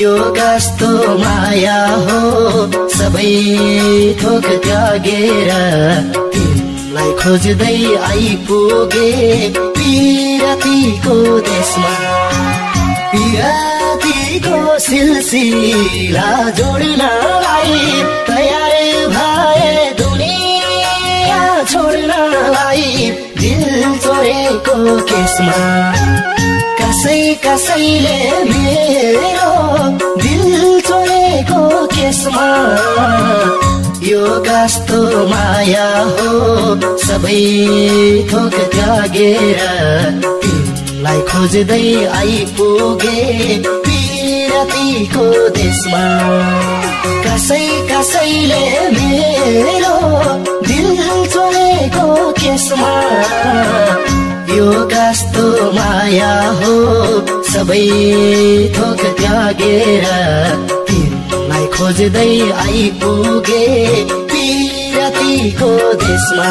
यो कस्तो माया हो सबै थोक त्यागेर तिमीलाई खोज्दै आइपुगे पिरातीको देशमा। पिरातीको सिलसिला जोड्नलाई तयार छोड्नलाई दिल चोरेको केसमा। कसै कसैले मेरो दिल चोरेको केसमा। यो कस्तो माया हो सबै थोक त्यागेर तिमीलाई खोज्दै आइपुगे पिरतीको देशमा। कसै कसैले मेरो दिल चोरेको केसमा यो कस्तो माया हो? सबै थोक त्यागेर तिमीलाई खोज्दै आइपुगे पिरतीको देशमा।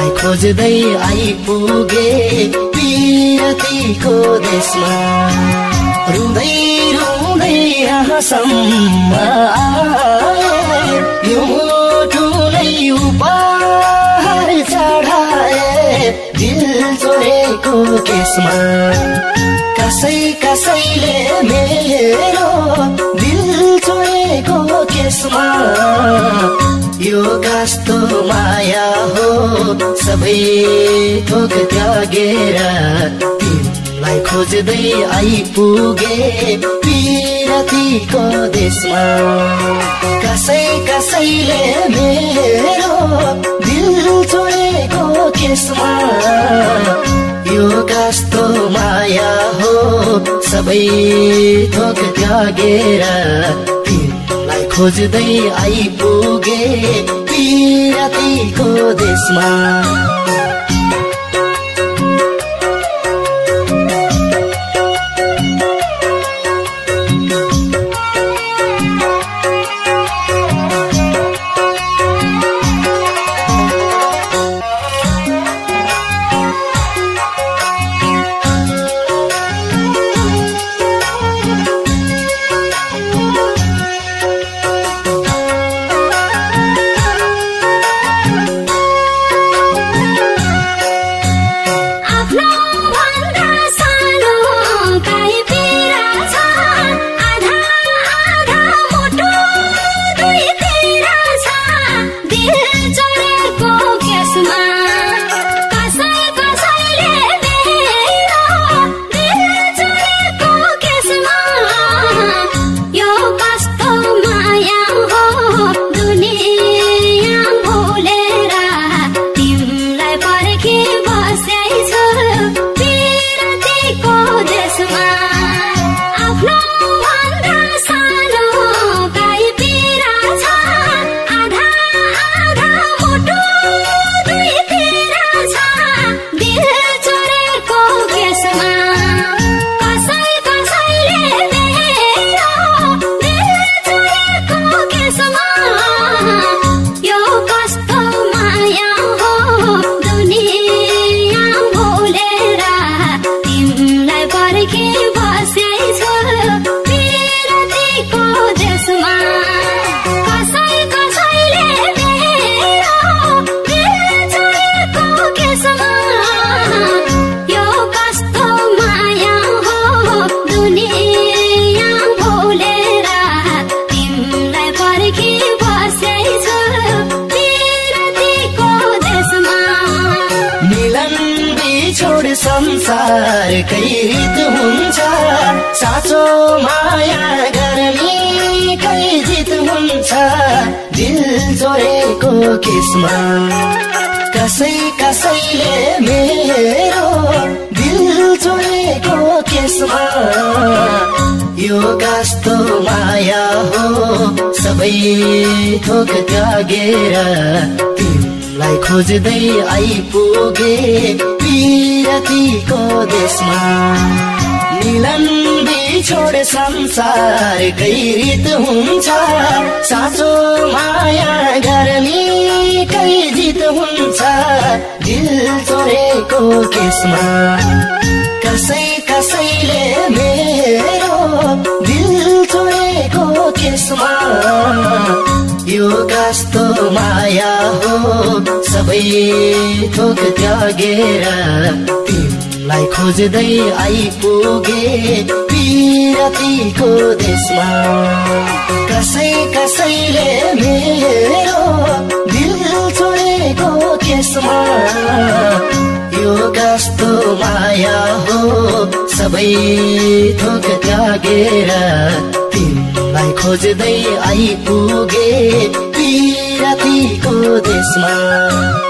तिमीलाई खोज्दै आइपुगे पिरतीको देशमा। रुँदै रुँदै यहाँसम्म यो ठुलै उपहार चढाए दिल चोरेको केसमा कसै कसैले मेरो दिल चोरेको केसमा यो कस्तो माया हो सबै थोक त्यागेर तिमीलाई खोज्दै आइपुगे पिरतीको देशमा। कसै कसैले मेरो दिल चोरेको केसमा यो कस्तो माया हो सबै थोक त्यागेर तिमीलाई खोज्दै आइपुगे पिरतीको देशमा। संसारकै रित हुन्छ। साँचो माया गर्ने कै जित हुन्छ। दिल चोरेको केसमा। कसै कसैले मेरो दिल चोरेको केसमा। यो कस्तो माया हो? सबै थोक त्यागेर तिमीलाई खोज्दै आइपुगे। पिरतीको देशमा मिलन बिछोड संसारकै रित हुन्छ। साँचो माया गर्ने कै जित हुन्छ। दिल चोरेको केसमा कसै कसैले मेरो दिल चोरेको केसमा यो कस्तो माया हो? सबै थोक त्यागेर तिमीलाई खोज्दै आइपुगे पिरतीको देशमा। कसै कसैले मेरो दिल चोरेको केसमा यो कस्तो माया हो? सबै थोक त्यागेर तिमीलाई खोज्दै आइपुगे राति रातिको देशमा